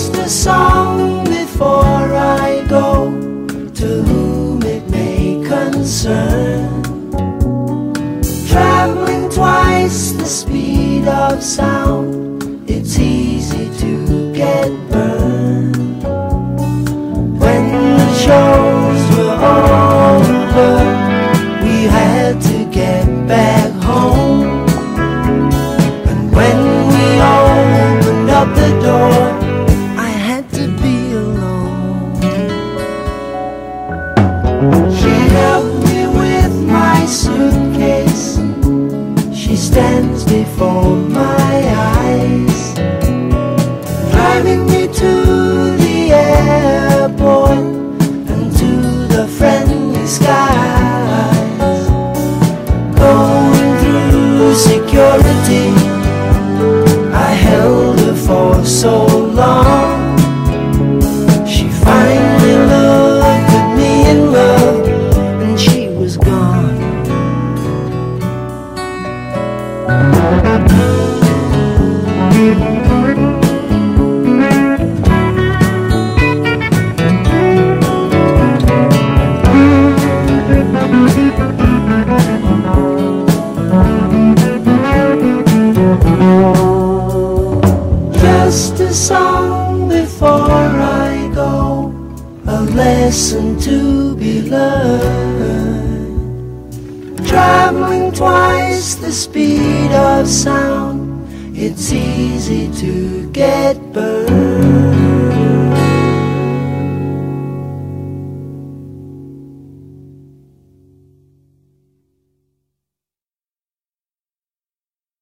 just a song before I go to whom it may concern. Traveling twice the speed of sound, it's easy to get burned. When the shows were over, we had to get back home. And when we opened up the door, stands before my eyes, driving me to the airport and to the friendly skies. Going through security, a song before I go, a lesson to be learned. Traveling twice the speed of sound, it's easy to get burned.